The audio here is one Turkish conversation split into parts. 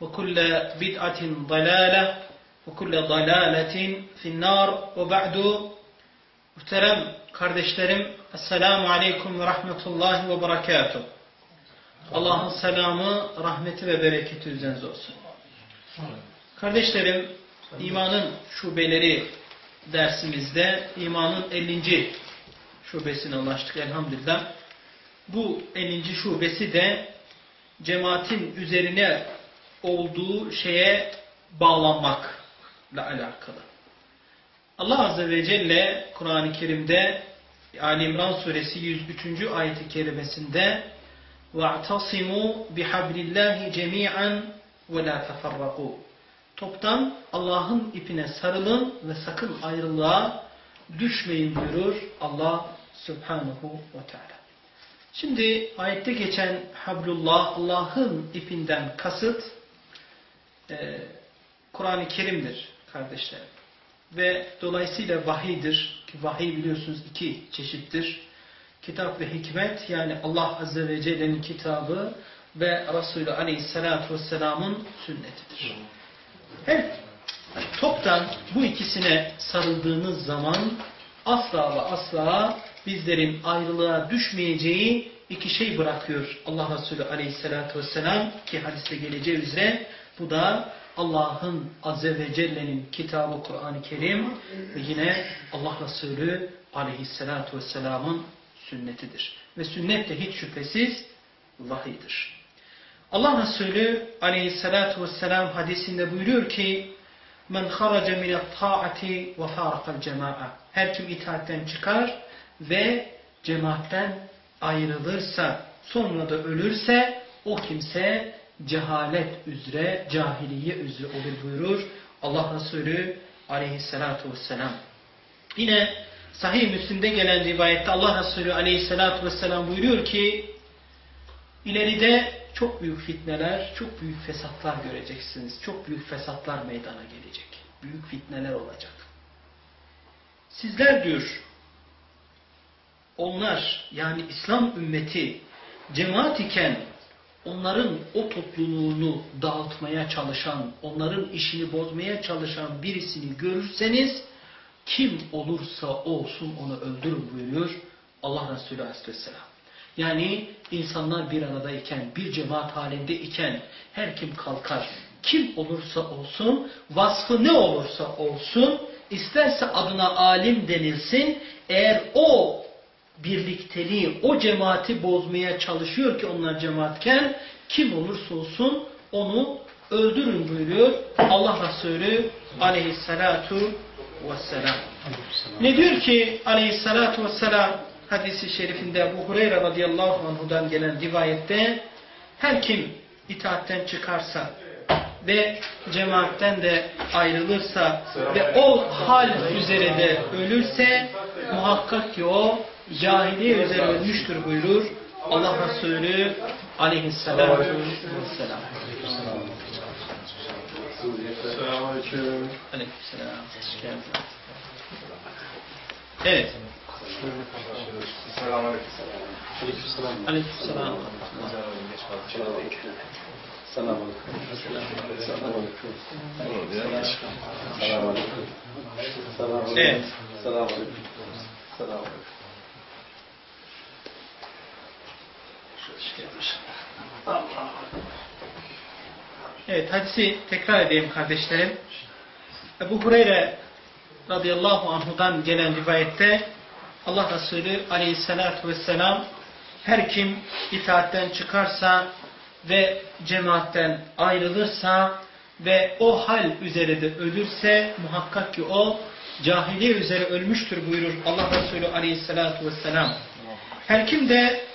وكل بدعة ضلالة وكل ضلالة في النار وبعد Muhterem kardeşlerim, Esselamu Aleyküm ve Rahmetullahi ve Berekatuhu. Allah'ın selamı, rahmeti ve bereketi üzerinize olsun. Kardeşlerim, imanın şubeleri dersimizde imanın 50. şubesine ulaştık elhamdülillah. Bu 50. şubesi de cemaatin üzerine olduğu şeye bağlanmakla alakalı. Allah Azze ve Celle Kur'an-ı Kerim'de Ali İmran Suresi 103. ayeti kerimesinde وَاَعْتَصِمُوا بِحَبْلِ اللّٰهِ جَمِيعًا وَلَا تَفَرَّقُوا Toptan Allah'ın ipine sarılın ve sakın ayrılığa düşmeyin buyurur Allah Subhanahu ve Teala. Şimdi ayette geçen Hablullah Allah'ın ipinden kasıt e, Kur'an-ı Kerim'dir kardeşlerim. Ve dolayısıyla vahiydir. Ki vahiy biliyorsunuz iki çeşittir. Kitap ve hikmet yani Allah Azze ve Celle'nin kitabı ve Resulü Aleyhisselatü Vesselam'ın sünnetidir. Her toptan bu ikisine sarıldığınız zaman asla ve asla bizlerin ayrılığa düşmeyeceği iki şey bırakıyor Allah Resulü Aleyhisselatü Vesselam ki hadiste geleceği üzere bu da Allah'ın Azze ve Celle'nin kitabı Kur'an-ı Kerim ve yine Allah Resulü Aleyhisselatü Vesselam'ın sünnetidir. Ve sünnet de hiç şüphesiz vahiydir. Allah Resulü Aleyhisselatü Vesselam hadisinde buyuruyor ki Men haraca minet taati ve farakal cema'a Her kim itaatten çıkar ve cemaatten ayrılırsa sonra da ölürse o kimse cehalet üzere, cahiliye üzere olur buyurur Allah Resulü aleyhissalatu vesselam. Yine sahih Müslim'de gelen rivayette Allah Resulü aleyhissalatu vesselam buyuruyor ki ileride çok büyük fitneler, çok büyük fesatlar göreceksiniz. Çok büyük fesatlar meydana gelecek. Büyük fitneler olacak. Sizler diyor onlar yani İslam ümmeti cemaat iken onların o topluluğunu dağıtmaya çalışan, onların işini bozmaya çalışan birisini görürseniz kim olursa olsun onu öldürün buyuruyor Allah Resulü Aleyhisselam. Yani insanlar bir aradayken, bir cemaat halinde iken her kim kalkar, kim olursa olsun, vasfı ne olursa olsun, isterse adına alim denilsin, eğer o birlikteliği, o cemaati bozmaya çalışıyor ki onlar cemaatken kim olursa olsun onu öldürün buyuruyor Allah Resulü aleyhissalatu vesselam. Ne diyor ki aleyhissalatu vesselam hadisi şerifinde bu Hureyre radıyallahu anhudan gelen rivayette her kim itaatten çıkarsa ve cemaatten de ayrılırsa ve o hal üzere de ölürse muhakkak ki o cahiliye üzere ölmüştür buyurur Allah Resulü aleyhissalatu vesselam. Selamünaleyküm. Aleykümselam. Evet. Selamünaleyküm. Aleykümselam. Evet. Evet hadisi tekrar edeyim kardeşlerim. Ebu Hureyre radıyallahu anhudan gelen rivayette Allah Resulü aleyhissalatu vesselam her kim itaatten çıkarsa ve cemaatten ayrılırsa ve o hal üzere de ölürse muhakkak ki o cahiliye üzere ölmüştür buyurur Allah Resulü aleyhissalatu vesselam. Her kim de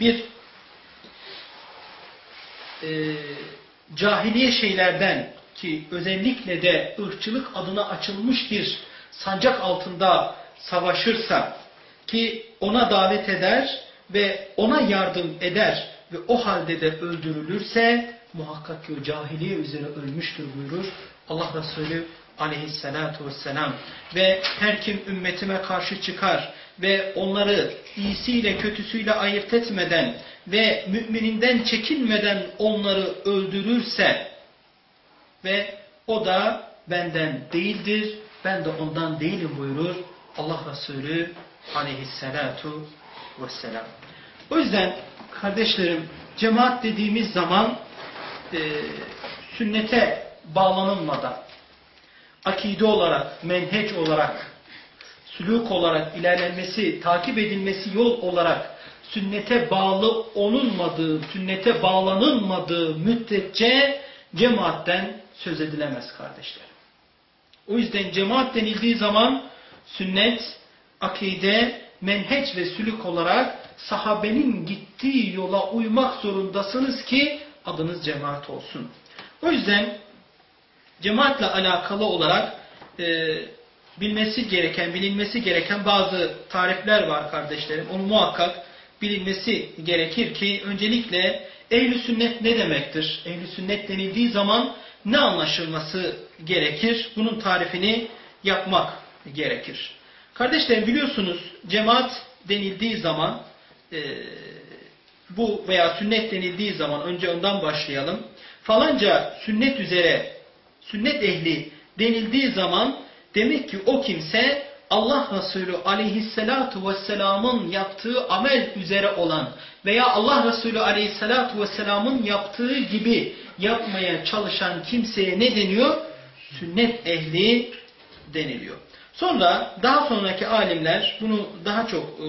bir e, cahiliye şeylerden ki özellikle de ırkçılık adına açılmış bir sancak altında savaşırsa ki ona davet eder ve ona yardım eder ve o halde de öldürülürse muhakkak ki o cahiliye üzere ölmüştür buyurur Allah Resulü aleyhissalatu vesselam. Ve her kim ümmetime karşı çıkar ve onları iyisiyle kötüsüyle ayırt etmeden ve mümininden çekinmeden onları öldürürse ve o da benden değildir, ben de ondan değilim buyurur Allah Resulü aleyhissalatu vesselam. O yüzden kardeşlerim cemaat dediğimiz zaman e, sünnete bağlanılmadan akide olarak, menheç olarak, sülük olarak ilerlenmesi, takip edilmesi yol olarak sünnete bağlı olunmadığı, sünnete bağlanılmadığı müddetçe cemaatten söz edilemez kardeşler. O yüzden cemaat denildiği zaman sünnet, akide, menheç ve sülük olarak sahabenin gittiği yola uymak zorundasınız ki adınız cemaat olsun. O yüzden cemaatle alakalı olarak e, bilmesi gereken, bilinmesi gereken bazı tarifler var kardeşlerim. Onu muhakkak bilinmesi gerekir ki öncelikle ehl sünnet ne demektir? ehl sünnet denildiği zaman ne anlaşılması gerekir? Bunun tarifini yapmak gerekir. Kardeşlerim biliyorsunuz cemaat denildiği zaman e, bu veya sünnet denildiği zaman önce ondan başlayalım. Falanca sünnet üzere sünnet ehli denildiği zaman demek ki o kimse Allah Resulü aleyhissalatu vesselamın yaptığı amel üzere olan veya Allah Resulü aleyhissalatu vesselamın yaptığı gibi yapmaya çalışan kimseye ne deniyor? Sünnet ehli deniliyor. Sonra daha sonraki alimler bunu daha çok e,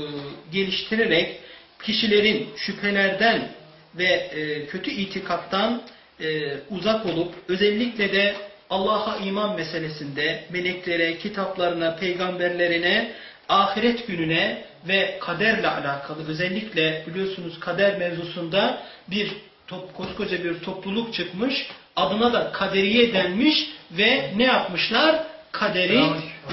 geliştirerek kişilerin şüphelerden ve e, kötü itikattan e, uzak olup özellikle de Allah'a iman meselesinde meleklere, kitaplarına, peygamberlerine, ahiret gününe ve kaderle alakalı özellikle biliyorsunuz kader mevzusunda bir top, koskoca bir topluluk çıkmış. Adına da kaderiye denmiş ve ne yapmışlar? Kaderi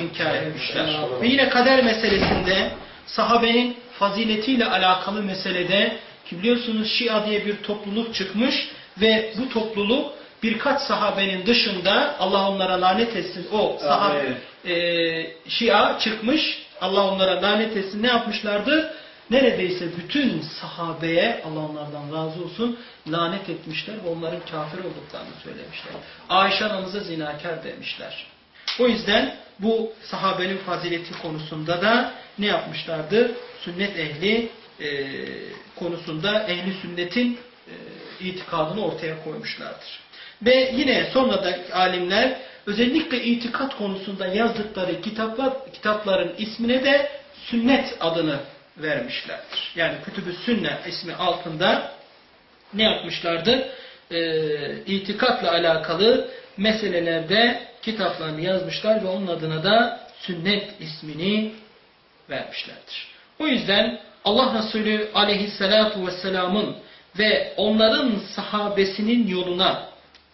inkar etmişler. Ve yine kader meselesinde sahabenin faziletiyle alakalı meselede ki biliyorsunuz Şia diye bir topluluk çıkmış ve bu topluluk birkaç sahabenin dışında Allah onlara lanet etsin o sahabe e, Şia çıkmış Allah onlara lanet etsin ne yapmışlardı? Neredeyse bütün sahabeye Allah onlardan razı olsun lanet etmişler ve onların kafir olduklarını söylemişler. Ayşe anamıza zinakar demişler. O yüzden bu sahabenin fazileti konusunda da ne yapmışlardı? Sünnet ehli e, konusunda ehli sünnetin e, itikadını ortaya koymuşlardır. Ve yine sonra alimler özellikle itikat konusunda yazdıkları kitaplar, kitapların ismine de sünnet adını vermişlerdir. Yani kütübü sünne ismi altında ne yapmışlardı? Ee, itikatla alakalı meselelerde kitaplarını yazmışlar ve onun adına da sünnet ismini vermişlerdir. O yüzden Allah Resulü aleyhissalatu vesselamın ve onların sahabesinin yoluna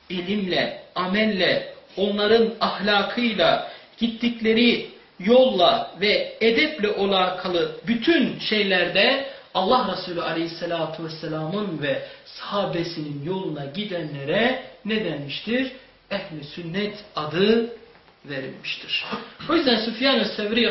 ilimle, amelle, onların ahlakıyla, gittikleri yolla ve edeple alakalı bütün şeylerde Allah Resulü Aleyhisselatü Vesselam'ın ve sahabesinin yoluna gidenlere ne denmiştir? Ehli sünnet adı verilmiştir. O yüzden Süfyan-ı Sevri e,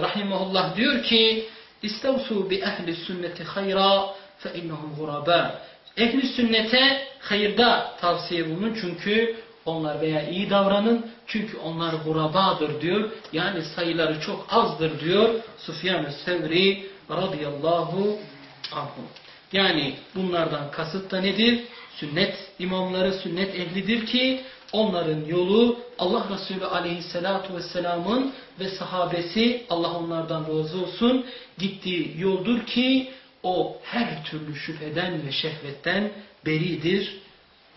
rahimahullah diyor ki İstavsu bi ehli sünneti hayra fe innehum guraba. Ehli sünnete hayırda tavsiye bulunun çünkü onlar veya iyi davranın çünkü onlar gurabadır diyor. Yani sayıları çok azdır diyor Süfyan-ı Sevri radıyallahu anhu. Yani bunlardan kasıt da nedir? Sünnet imamları, sünnet ehlidir ki onların yolu Allah Resulü aleyhissalatu vesselamın ve sahabesi Allah onlardan razı olsun gittiği yoldur ki o her türlü şüpheden ve şehvetten beridir,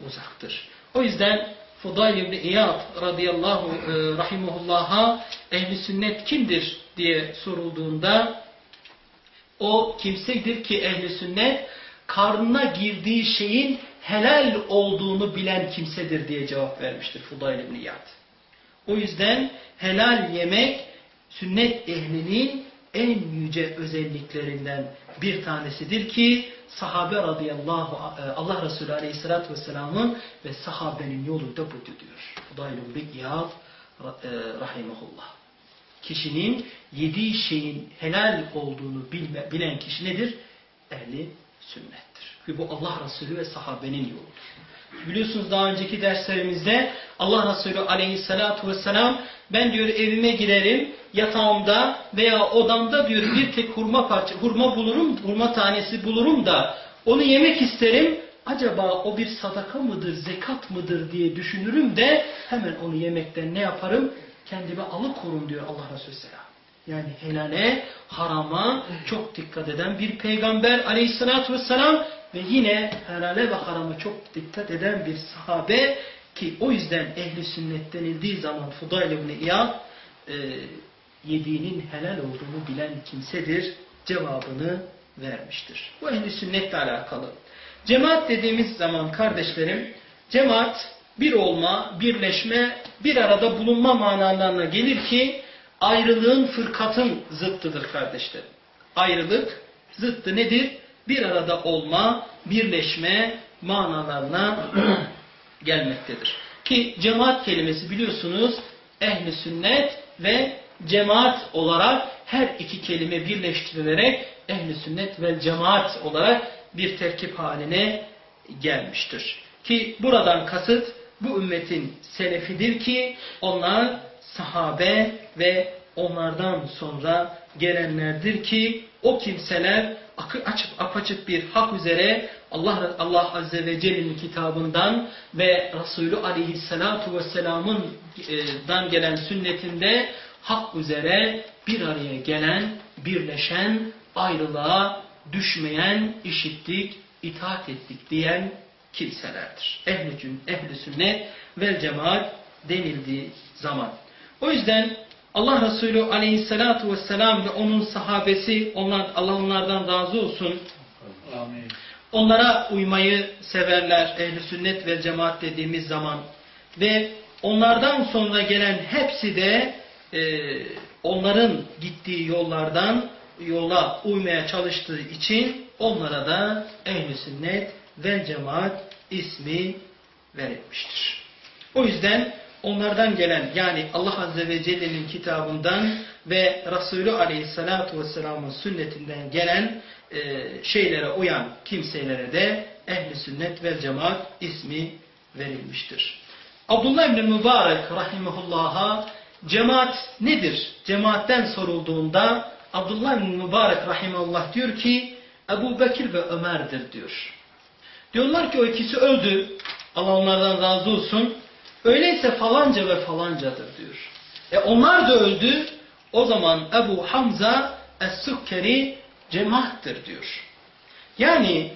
uzaktır. O yüzden Fudayl ibn İyad radıyallahu e, rahimullah'a ehli sünnet kimdir diye sorulduğunda o kimsedir ki ehli sünnet karnına girdiği şeyin helal olduğunu bilen kimsedir diye cevap vermiştir Fudayl ibn İyad. O yüzden helal yemek sünnet ehlinin en yüce özelliklerinden bir tanesidir ki sahabe radıyallahu Allah Resulü aleyhissalatü vesselamın ve sahabenin yolu da budur diyor. Fudayl ibn İyad e, rahimahullah. Kişinin yediği şeyin helal olduğunu bilme, bilen kişi nedir? Ehli sünnettir. Ve bu Allah Resulü ve sahabenin yoludur. Biliyorsunuz daha önceki derslerimizde Allah Resulü aleyhissalatu vesselam ben diyor evime girerim yatağımda veya odamda diyor bir tek hurma parça hurma bulurum hurma tanesi bulurum da onu yemek isterim acaba o bir sadaka mıdır zekat mıdır diye düşünürüm de hemen onu yemekten ne yaparım kendime alıkorum diyor Allah Resulü selam. Yani helale, harama çok dikkat eden bir peygamber aleyhissalatü vesselam ve yine helale ve harama çok dikkat eden bir sahabe ki o yüzden ehli sünnet denildiği zaman Fudayl ibn İyad e, yediğinin helal olduğunu bilen kimsedir cevabını vermiştir. Bu ehli sünnetle alakalı. Cemaat dediğimiz zaman kardeşlerim cemaat bir olma, birleşme, bir arada bulunma manalarına gelir ki ayrılığın fırkatın zıttıdır kardeşlerim. Ayrılık zıttı nedir? Bir arada olma, birleşme manalarına gelmektedir. Ki cemaat kelimesi biliyorsunuz ehli sünnet ve cemaat olarak her iki kelime birleştirilerek ehli sünnet ve cemaat olarak bir terkip haline gelmiştir. Ki buradan kasıt bu ümmetin selefidir ki onlar sahabe ve onlardan sonra gelenlerdir ki o kimseler açıp apaçık bir hak üzere Allah Allah Azze ve Celle'nin kitabından ve Resulü Aleyhisselatu Vesselam'ın dan gelen sünnetinde hak üzere bir araya gelen, birleşen, ayrılığa düşmeyen, işittik, itaat ettik diyen kimselerdir. Ehli, ehli sünnet vel cemaat denildiği zaman. O yüzden Allah Resulü aleyhissalatu vesselam ve onun sahabesi onlar, Allah onlardan razı olsun. Amin. Onlara uymayı severler ehli sünnet ve cemaat dediğimiz zaman. Ve onlardan sonra gelen hepsi de e, onların gittiği yollardan yola uymaya çalıştığı için onlara da ehli sünnet ve cemaat ismi verilmiştir. O yüzden onlardan gelen yani Allah Azze ve Celle'nin kitabından ve Resulü Aleyhisselatü Vesselam'ın sünnetinden gelen e, şeylere uyan kimselere de ehli sünnet ve cemaat ismi verilmiştir. Abdullah İbni Mübarek rahimahullah'a cemaat nedir? Cemaatten sorulduğunda Abdullah İbni Mübarek rahimahullah diyor ki Ebu Bekir ve Ömer'dir diyor. Diyorlar ki o ikisi öldü. Allah onlardan razı olsun. Öyleyse falanca ve falancadır diyor. E onlar da öldü. O zaman Ebu Hamza Es-Sukkeri cemaattir diyor. Yani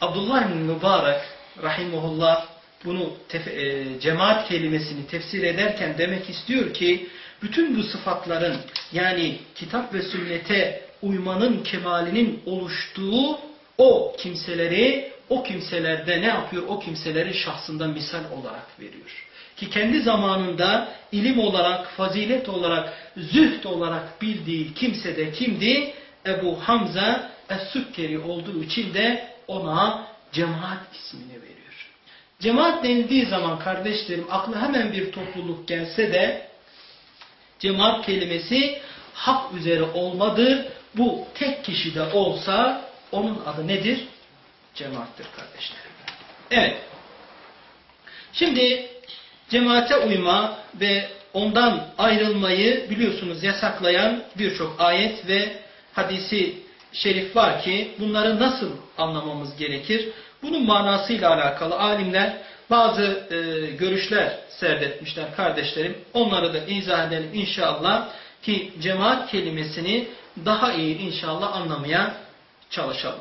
Abdullah bin Mübarek rahimullah bunu e, cemaat kelimesini tefsir ederken demek istiyor ki bütün bu sıfatların yani kitap ve sünnete uymanın kemalinin oluştuğu o kimseleri o kimselerde ne yapıyor? O kimseleri şahsından misal olarak veriyor. Ki kendi zamanında ilim olarak, fazilet olarak, zühd olarak bildiği kimse de kimdi? Ebu Hamza Es-Sükkeri olduğu için de ona cemaat ismini veriyor. Cemaat denildiği zaman kardeşlerim aklı hemen bir topluluk gelse de Cemaat kelimesi hak üzere olmadır. Bu tek kişi de olsa onun adı nedir? Cemaattir kardeşlerim. Evet. Şimdi cemaate uyma ve ondan ayrılmayı biliyorsunuz yasaklayan birçok ayet ve hadisi şerif var ki bunları nasıl anlamamız gerekir? Bunun manasıyla alakalı alimler bazı e, görüşler serdetmişler kardeşlerim. Onları da izah edelim inşallah ki cemaat kelimesini daha iyi inşallah anlamaya çalışalım.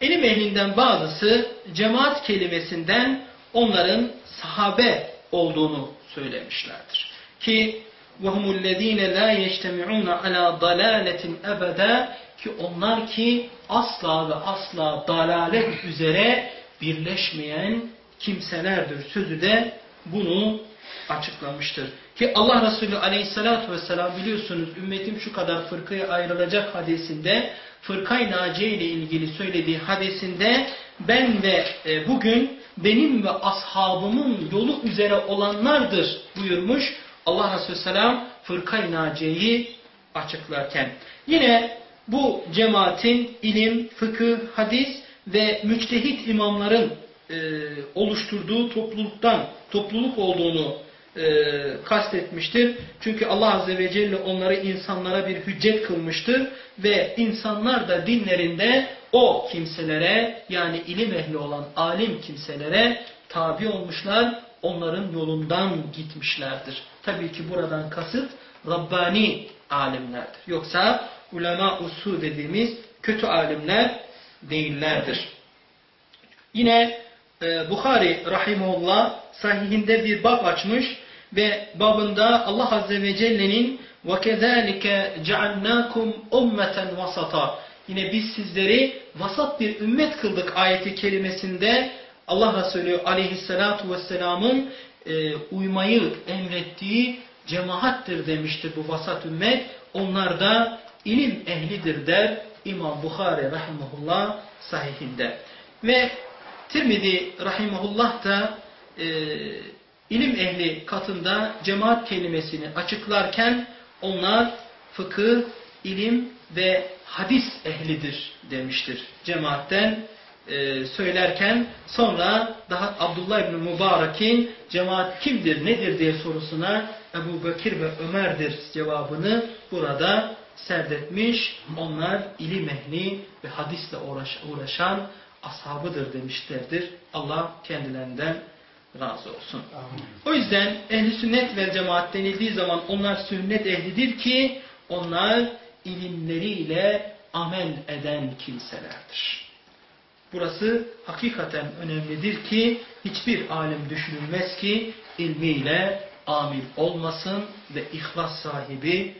Elim ehlinden bazısı cemaat kelimesinden onların sahabe olduğunu söylemişlerdir. Ki وَهُمُ الَّذ۪ينَ لَا يَجْتَمِعُونَ عَلَى ضَلَالَةٍ اَبَدًا Ki onlar ki asla ve asla dalalet üzere birleşmeyen kimselerdir. Sözü de bunu açıklamıştır. Ki Allah Resulü aleyhissalatü vesselam biliyorsunuz ümmetim şu kadar fırkaya ayrılacak hadisinde fırkay naciye ile ilgili söylediği hadisinde ben ve e, bugün benim ve ashabımın yolu üzere olanlardır buyurmuş. Allah Resulü Selam fırkay naciyeyi açıklarken. Yine bu cemaatin ilim, fıkıh, hadis ve müçtehit imamların e, oluşturduğu topluluktan, topluluk olduğunu e, kastetmiştir. Çünkü Allah Azze ve Celle onları insanlara bir hüccet kılmıştır ve insanlar da dinlerinde o kimselere yani ilim ehli olan alim kimselere tabi olmuşlar, onların yolundan gitmişlerdir. Tabii ki buradan kasıt Rabbani alimlerdir. Yoksa ulema usu dediğimiz kötü alimler değillerdir. Yine e, Bukhari rahimullah sahihinde bir bab açmış ve babında Allah Azze ve Celle'nin وَكَذَٰلِكَ جَعَلْنَاكُمْ اُمَّةً وَسَطًا Yine biz sizleri vasat bir ümmet kıldık ayeti kelimesinde Allah Resulü aleyhissalatu vesselamın e, uymayı emrettiği cemaattir demiştir bu vasat ümmet. Onlar da ilim ehlidir der İmam Bukhari rahimahullah sahihinde. Ve Tirmidhi rahimahullah da e, ilim ehli katında cemaat kelimesini açıklarken onlar fıkıh, ilim ve hadis ehlidir demiştir cemaatten e, söylerken sonra daha Abdullah İbni Mübarek'in cemaat kimdir nedir diye sorusuna Ebu Bekir ve Ömer'dir cevabını burada serdetmiş. Onlar ilim ehli ve hadisle uğraş, uğraşan ashabıdır demişlerdir. Allah kendilerinden razı olsun. O yüzden ehli sünnet ve cemaat denildiği zaman onlar sünnet ehlidir ki onlar ilimleriyle amel eden kimselerdir. Burası hakikaten önemlidir ki hiçbir alim düşünülmez ki ilmiyle amil olmasın ve ihlas sahibi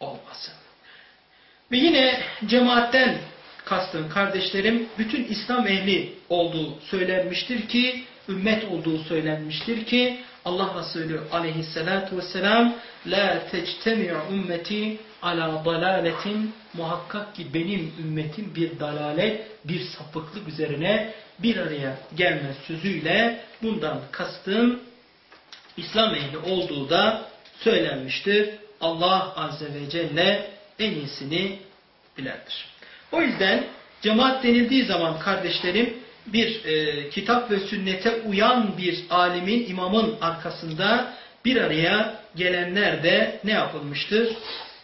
olmasın. Ve yine cemaatten kastım kardeşlerim bütün İslam ehli olduğu söylenmiştir ki ümmet olduğu söylenmiştir ki Allah Resulü aleyhissalatu vesselam la tectemi'u ümmeti ala dalaletin muhakkak ki benim ümmetim bir dalalet, bir sapıklık üzerine bir araya gelmez sözüyle bundan kastım İslam ehli olduğu da söylenmiştir. Allah Azze ve Celle en iyisini bilendir. O yüzden cemaat denildiği zaman kardeşlerim bir e, kitap ve sünnete uyan bir alimin, imamın arkasında bir araya gelenler de ne yapılmıştır?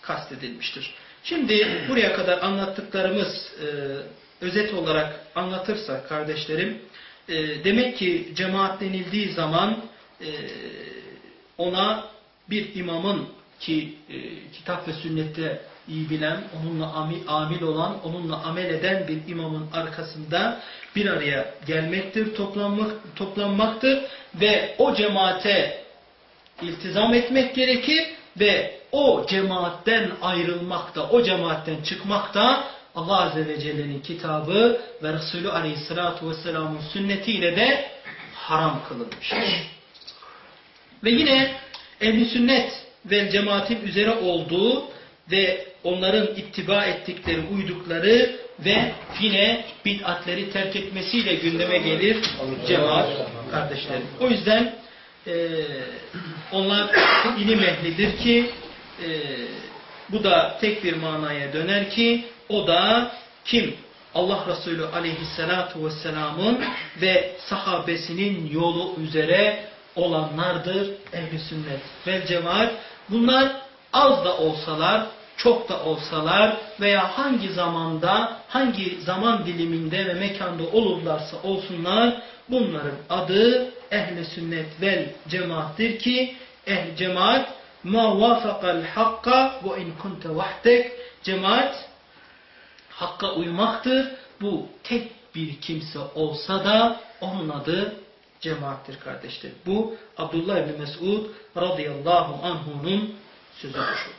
Kastedilmiştir. Şimdi buraya kadar anlattıklarımız e, özet olarak anlatırsak kardeşlerim, e, demek ki cemaat denildiği zaman e, ona bir imamın ki e, kitap ve sünnette iyi bilen, onunla amil, olan, onunla amel eden bir imamın arkasında bir araya gelmektir, toplanmak, toplanmaktır ve o cemaate iltizam etmek gerekir ve o cemaatten ayrılmak da, o cemaatten çıkmak da Allah Azze ve Celle'nin kitabı ve Resulü Aleyhisselatü Vesselam'ın sünnetiyle de haram kılınmıştır. ve yine ehl sünnet ve cemaatin üzere olduğu ve onların ittiba ettikleri, uydukları ve yine bid'atleri terk etmesiyle gündeme gelir cemaat kardeşlerim. O yüzden e, onlar ilim ehlidir ki e, bu da tek bir manaya döner ki o da kim? Allah Resulü aleyhissalatu vesselamın ve sahabesinin yolu üzere olanlardır ehli sünnet ve cemaat. Bunlar az da olsalar, çok da olsalar veya hangi zamanda, hangi zaman diliminde ve mekanda olurlarsa olsunlar bunların adı ehli sünnet vel cemaattir ki ehl cemaat ma vafakal hakka ve in kunte vahdek cemaat hakka uymaktır. Bu tek bir kimse olsa da onun adı cemaattir kardeşler. Bu Abdullah ibn Mesud radıyallahu anhunun sözüdür.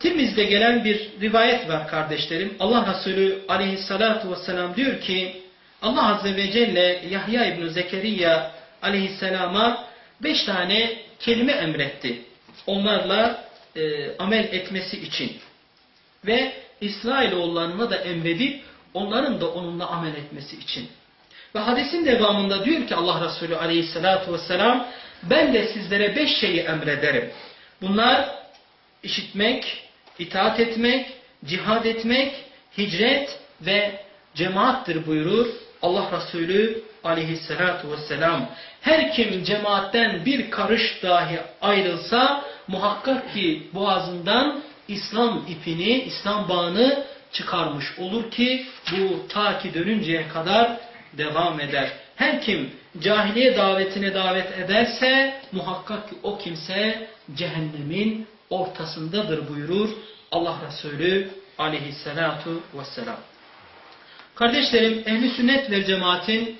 Tirmiz'de gelen bir rivayet var kardeşlerim. Allah Resulü aleyhissalatu vesselam diyor ki Allah Azze ve Celle Yahya İbn Zekeriya aleyhisselama beş tane kelime emretti. Onlarla e, amel etmesi için. Ve İsrailoğullarına da emredip onların da onunla amel etmesi için. Ve hadisin devamında diyor ki Allah Resulü aleyhissalatu vesselam ben de sizlere beş şeyi emrederim. Bunlar işitmek, itaat etmek, cihad etmek, hicret ve cemaattir buyurur Allah Resulü aleyhissalatu vesselam. Her kim cemaatten bir karış dahi ayrılsa muhakkak ki boğazından İslam ipini, İslam bağını çıkarmış olur ki bu ta ki dönünceye kadar devam eder. Her kim cahiliye davetine davet ederse muhakkak ki o kimse cehennemin ortasındadır buyurur Allah Resulü aleyhissalatu vesselam. Kardeşlerim ehli sünnet ve cemaatin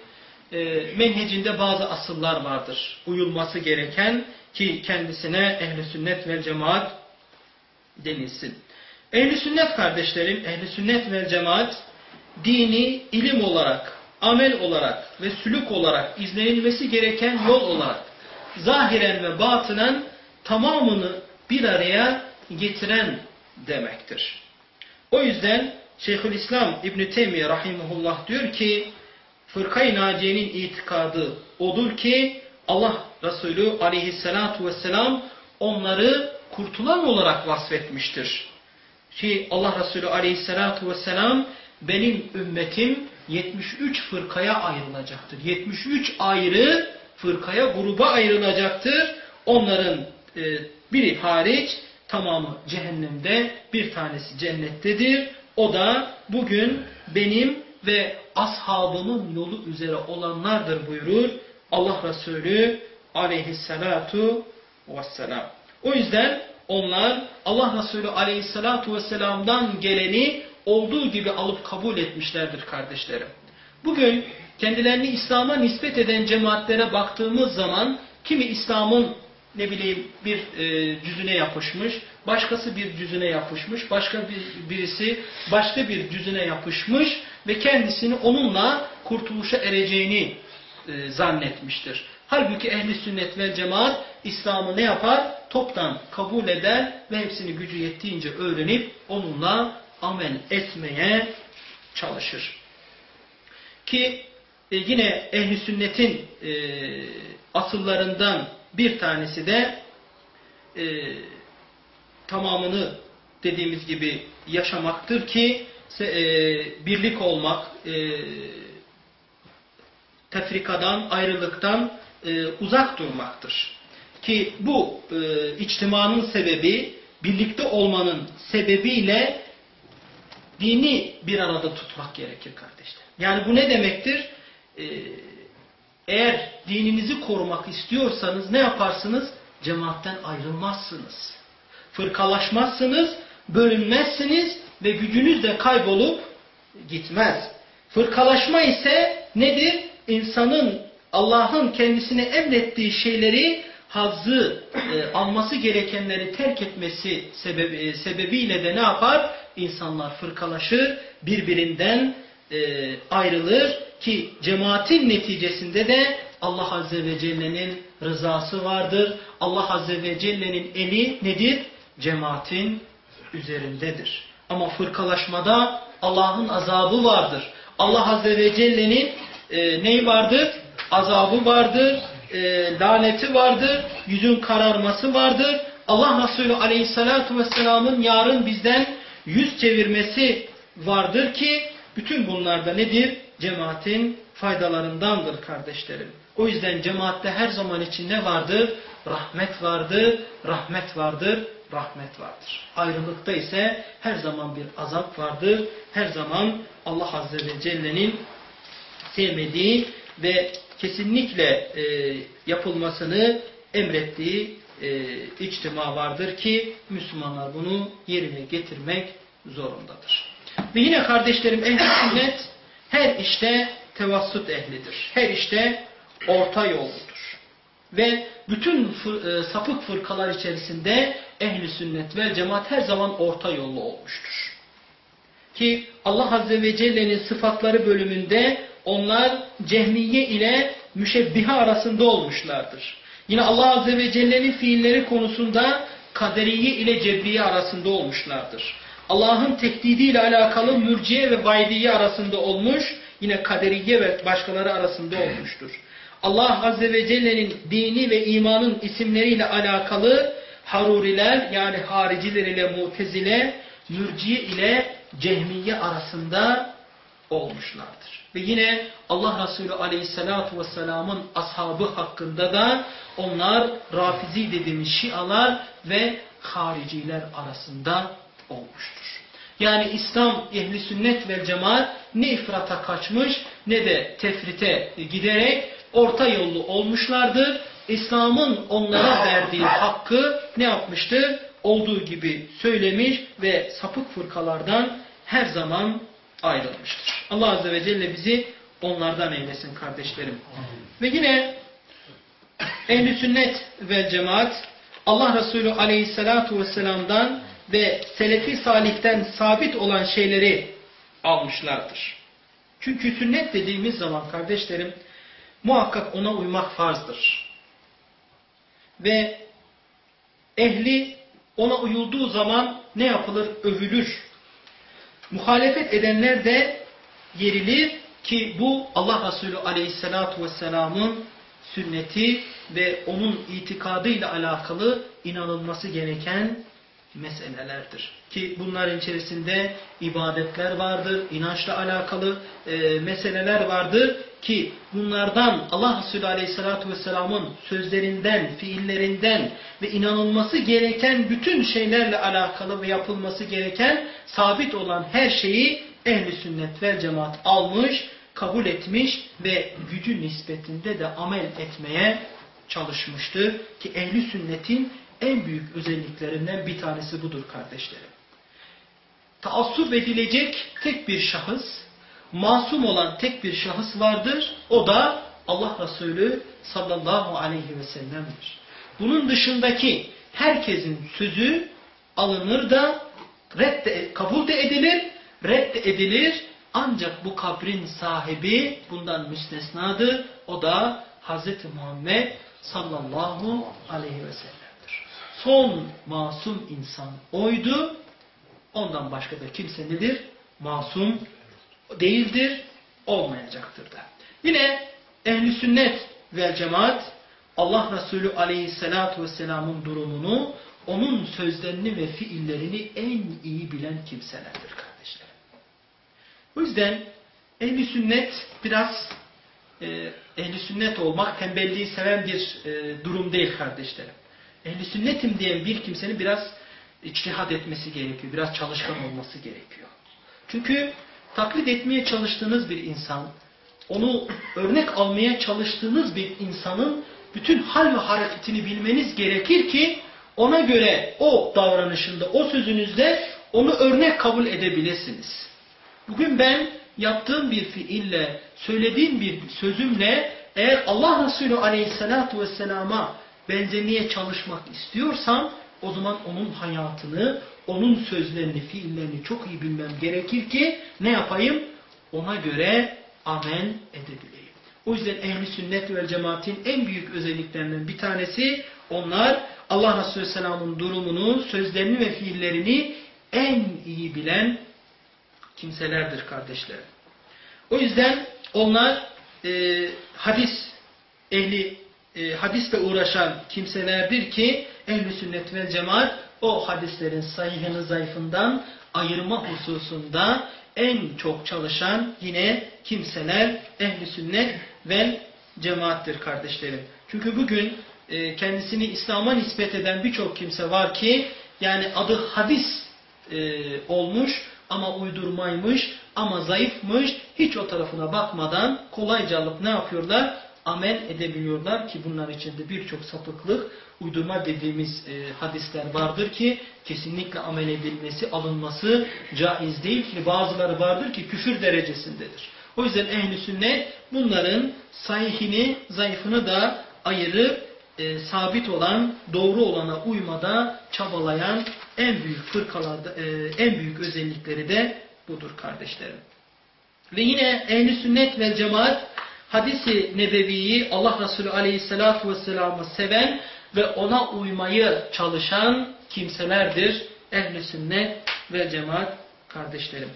e, menhecinde bazı asıllar vardır. Uyulması gereken ki kendisine ehli sünnet ve cemaat denilsin. Ehli sünnet kardeşlerim, ehli sünnet ve cemaat dini ilim olarak, amel olarak ve sülük olarak izlenilmesi gereken yol olarak zahiren ve batınen tamamını bir araya getiren demektir. O yüzden Şeyhülislam İbn Teymiye rahimehullah diyor ki Fırkay Naciye'nin itikadı odur ki Allah Resulü aleyhissalatu vesselam onları kurtulan olarak vasfetmiştir. Ki Allah Resulü aleyhissalatu vesselam benim ümmetim 73 fırkaya ayrılacaktır. 73 ayrı fırkaya, gruba ayrılacaktır. Onların e, biri hariç tamamı cehennemde, bir tanesi cennettedir. O da bugün benim ve ashabımın yolu üzere olanlardır buyurur Allah Resulü aleyhissalatu vesselam. O yüzden onlar Allah Resulü aleyhissalatu vesselam'dan geleni olduğu gibi alıp kabul etmişlerdir kardeşlerim. Bugün kendilerini İslam'a nispet eden cemaatlere baktığımız zaman kimi İslam'ın ne bileyim bir e, cüzüne yapışmış, başkası bir cüzüne yapışmış, başka bir, birisi başka bir cüzüne yapışmış ve kendisini onunla kurtuluşa ereceğini e, zannetmiştir. Halbuki ehli sünnet ve cemaat İslam'ı ne yapar? Toptan kabul eder ve hepsini gücü yettiğince öğrenip onunla amel etmeye çalışır. Ki e, yine ehli sünnetin e, asıllarından bir tanesi de e, tamamını dediğimiz gibi yaşamaktır ki e, birlik olmak, e, tefrikadan, ayrılıktan e, uzak durmaktır. Ki bu e, içtimanın sebebi, birlikte olmanın sebebiyle dini bir arada tutmak gerekir kardeşler. Yani bu ne demektir? E, eğer dininizi korumak istiyorsanız ne yaparsınız? Cemaatten ayrılmazsınız. Fırkalaşmazsınız, bölünmezsiniz ve gücünüz de kaybolup gitmez. Fırkalaşma ise nedir? İnsanın Allah'ın kendisine emrettiği şeyleri hazzı e, alması gerekenleri terk etmesi sebebi, e, sebebiyle de ne yapar? İnsanlar fırkalaşır, birbirinden e, ayrılır ki cemaatin neticesinde de Allah Azze ve Celle'nin rızası vardır. Allah Azze ve Celle'nin eli nedir? Cemaatin üzerindedir. Ama fırkalaşmada Allah'ın azabı vardır. Allah Azze ve Celle'nin e, neyi vardır? Azabı vardır, e, laneti vardır, yüzün kararması vardır. Allah Resulü aleyhissalatu vesselamın yarın bizden yüz çevirmesi vardır ki bütün bunlarda nedir? Cemaatin faydalarındandır kardeşlerim. O yüzden cemaatte her zaman için ne vardır? Rahmet vardır, rahmet vardır, rahmet vardır. Ayrılıkta ise her zaman bir azap vardır. Her zaman Allah Azze ve Celle'nin sevmediği ve kesinlikle e, yapılmasını emrettiği e, içtima vardır ki Müslümanlar bunu yerine getirmek zorundadır. Ve yine kardeşlerim ehl sünnet her işte tevassut ehlidir. Her işte orta yolludur. Ve bütün e, sapık fırkalar içerisinde ehli sünnet ve cemaat her zaman orta yollu olmuştur. Ki Allah Azze ve Celle'nin sıfatları bölümünde onlar cehmiye ile müşebbihe arasında olmuşlardır. Yine Allah Azze ve Celle'nin fiilleri konusunda kaderiye ile cebriye arasında olmuşlardır. Allah'ın tekdidiyle alakalı mürciye ve vaydiye arasında olmuş, yine kaderiye ve başkaları arasında olmuştur. Allah Azze ve Celle'nin dini ve imanın isimleriyle alakalı haruriler yani hariciler ile mutezile, mürciye ile cehmiye arasında olmuşlardır. Ve yine Allah Resulü Aleyhisselatü Vesselam'ın ashabı hakkında da onlar Rafizi dediğimiz Şialar ve hariciler arasında olmuştur. Yani İslam ehli sünnet ve cemaat ne ifrata kaçmış ne de tefrite giderek orta yollu olmuşlardır. İslam'ın onlara verdiği hakkı ne yapmıştır? Olduğu gibi söylemiş ve sapık fırkalardan her zaman ayrılmıştır. Allah Azze ve Celle bizi onlardan eylesin kardeşlerim. Ve yine ehl sünnet ve cemaat Allah Resulü aleyhissalatu vesselam'dan ve selefi salihten sabit olan şeyleri almışlardır. Çünkü sünnet dediğimiz zaman kardeşlerim muhakkak ona uymak farzdır. Ve ehli ona uyulduğu zaman ne yapılır? Övülür. Muhalefet edenler de yerilir ki bu Allah Resulü aleyhissalatu vesselamın sünneti ve onun itikadıyla alakalı inanılması gereken meselelerdir. Ki bunların içerisinde ibadetler vardır, inançla alakalı e, meseleler vardır ki bunlardan Allah Resulü Aleyhisselatü Vesselam'ın sözlerinden, fiillerinden ve inanılması gereken bütün şeylerle alakalı ve yapılması gereken sabit olan her şeyi ehli sünnet vel cemaat almış, kabul etmiş ve gücü nispetinde de amel etmeye çalışmıştır. Ki ehli sünnetin en büyük özelliklerinden bir tanesi budur kardeşlerim. Taassup edilecek tek bir şahıs, masum olan tek bir şahıs vardır. O da Allah Resulü sallallahu aleyhi ve sellem'dir. Bunun dışındaki herkesin sözü alınır da redde, kabul de edilir, redde edilir. Ancak bu kabrin sahibi bundan müstesnadır. O da Hz. Muhammed sallallahu aleyhi ve sellem'dir. Son masum insan oydu. Ondan başka da kimse nedir? Masum değildir, olmayacaktır da. Yine ehli sünnet ve cemaat Allah Resulü aleyhissalatu vesselamın durumunu, onun sözlerini ve fiillerini en iyi bilen kimselerdir kardeşlerim. O yüzden ehli sünnet biraz e, ehli sünnet olmak tembelliği seven bir e, durum değil kardeşlerim. Ehli sünnetim diyen bir kimsenin biraz içtihat etmesi gerekiyor. Biraz çalışkan olması gerekiyor. Çünkü taklit etmeye çalıştığınız bir insan, onu örnek almaya çalıştığınız bir insanın bütün hal ve hareketini bilmeniz gerekir ki ona göre o davranışında, o sözünüzde onu örnek kabul edebilirsiniz. Bugün ben yaptığım bir fiille, söylediğim bir sözümle eğer Allah Resulü aleyhissalatu vesselama benzemeye çalışmak istiyorsam o zaman onun hayatını, onun sözlerini, fiillerini çok iyi bilmem gerekir ki ne yapayım? Ona göre amel edebileyim. O yüzden ehli sünnet ve cemaatin en büyük özelliklerinden bir tanesi onlar Allah Resulü Selam'ın durumunu, sözlerini ve fiillerini en iyi bilen kimselerdir kardeşlerim. O yüzden onlar e, hadis ehli e, hadisle uğraşan kimselerdir ki ehl sünnet ve cemaat o hadislerin sahihini zayıfından ayırma hususunda en çok çalışan yine kimseler ehli sünnet ve cemaattir kardeşlerim. Çünkü bugün e, kendisini İslam'a nispet eden birçok kimse var ki yani adı hadis e, olmuş ama uydurmaymış ama zayıfmış hiç o tarafına bakmadan kolayca alıp ne yapıyorlar? Amel edebiliyorlar ki bunlar içinde birçok sapıklık, uydurma dediğimiz e, hadisler vardır ki kesinlikle amel edilmesi, alınması caiz değil ki bazıları vardır ki küfür derecesindedir. O yüzden ehli sünnet bunların sahihini, zayıfını da ayırıp e, sabit olan, doğru olana uymada çabalayan en büyük fırkalarda, e, en büyük özellikleri de budur kardeşlerim. Ve yine ehli sünnet ve cemaat hadisi nebeviyi Allah Resulü aleyhissalatu vesselam'ı seven ve ona uymayı çalışan kimselerdir. Ehli sünnet ve cemaat kardeşlerim.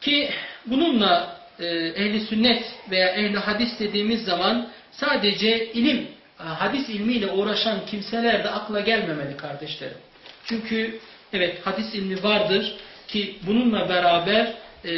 Ki bununla e, ehli sünnet veya ehli hadis dediğimiz zaman sadece ilim, hadis ilmiyle uğraşan kimseler de akla gelmemeli kardeşlerim. Çünkü evet hadis ilmi vardır ki bununla beraber e,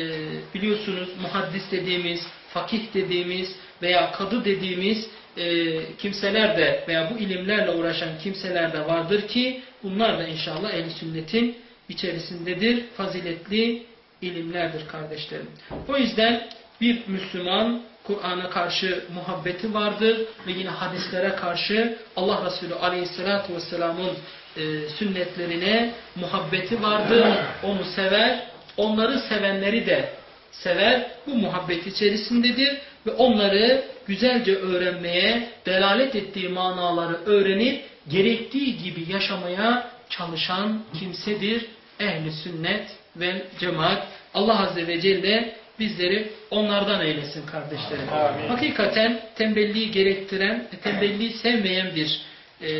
biliyorsunuz muhaddis dediğimiz, fakih dediğimiz veya kadı dediğimiz e, kimseler de veya bu ilimlerle uğraşan kimseler de vardır ki bunlar da inşallah ehl sünnetin içerisindedir. Faziletli ilimlerdir kardeşlerim. O yüzden bir Müslüman Kur'an'a karşı muhabbeti vardır ve yine hadislere karşı Allah Resulü Aleyhisselatü Vesselam'ın e, sünnetlerine muhabbeti vardır. Onu sever. Onları sevenleri de sever. Bu muhabbet içerisindedir ve onları güzelce öğrenmeye, delalet ettiği manaları öğrenip gerektiği gibi yaşamaya çalışan kimsedir. Ehli sünnet ve cemaat. Allah Azze ve Celle bizleri onlardan eylesin kardeşlerim. Amin. Hakikaten tembelliği gerektiren, tembelliği sevmeyen bir e,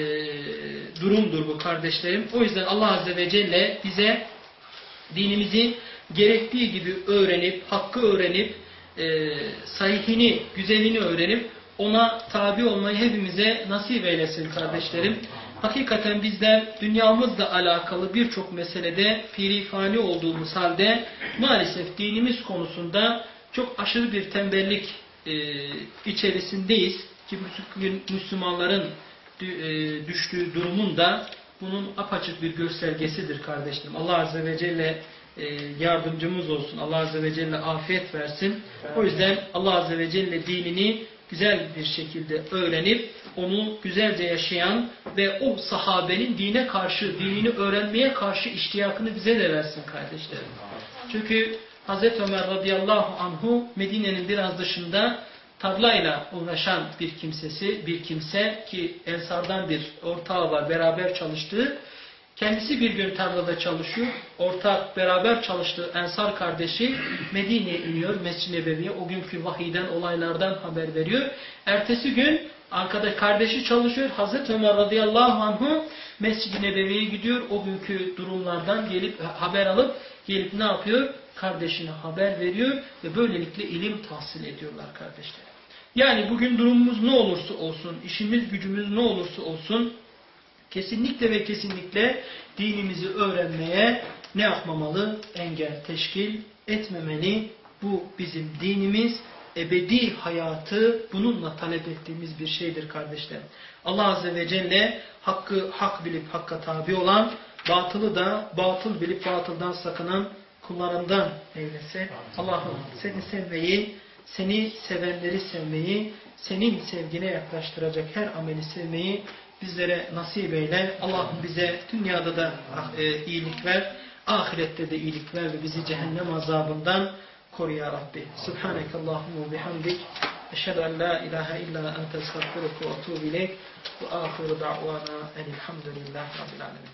durumdur bu kardeşlerim. O yüzden Allah Azze ve Celle bize dinimizi gerektiği gibi öğrenip, hakkı öğrenip, e, sahihini, güzelini öğrenip ona tabi olmayı hepimize nasip eylesin kardeşlerim. Hakikaten bizler dünyamızla alakalı birçok meselede firifani olduğumuz halde maalesef dinimiz konusunda çok aşırı bir tembellik e, içerisindeyiz. Ki Müslümanların e, düştüğü durumun da bunun apaçık bir göstergesidir kardeşlerim. Allah Azze ve Celle yardımcımız olsun. Allah Azze ve Celle afiyet versin. O yüzden Allah Azze ve Celle dinini güzel bir şekilde öğrenip onu güzelce yaşayan ve o sahabenin dine karşı, dinini öğrenmeye karşı iştiyakını bize de versin kardeşlerim. Çünkü Hz. Ömer radıyallahu anhu Medine'nin biraz dışında tarlayla uğraşan bir kimsesi, bir kimse ki Ensar'dan bir ortağı var, beraber çalıştığı. Kendisi bir gün tarlada çalışıyor. Ortak beraber çalıştığı Ensar kardeşi Medine'ye iniyor. Mescid-i Nebevi'ye o günkü vahiyden, olaylardan haber veriyor. Ertesi gün arkadaş kardeşi çalışıyor. Hazreti Ömer radıyallahu anh'u Mescid-i Nebevi'ye gidiyor. O günkü durumlardan gelip haber alıp gelip ne yapıyor? Kardeşine haber veriyor ve böylelikle ilim tahsil ediyorlar kardeşler. Yani bugün durumumuz ne olursa olsun, işimiz gücümüz ne olursa olsun kesinlikle ve kesinlikle dinimizi öğrenmeye ne yapmamalı? Engel teşkil etmemeli. Bu bizim dinimiz, ebedi hayatı bununla talep ettiğimiz bir şeydir kardeşlerim. Allah Azze ve Celle hakkı hak bilip hakka tabi olan, batılı da batıl bilip batıldan sakınan kullarından eylese. Allah'ım seni sevmeyi, seni sevenleri sevmeyi, senin sevgine yaklaştıracak her ameli sevmeyi bizlere nasip eyle. Allah'ım bize dünyada da e, iyilik ver, ahirette de iyilik ver ve bizi cehennem azabından koru ya Rabbi. Subhaneke Allahumma bihamdik. Eşhedü en la ilahe illa ente estağfiruke ve etûbü ileyk. Ve ahiru da'vana enilhamdülillahi rabbil alemin.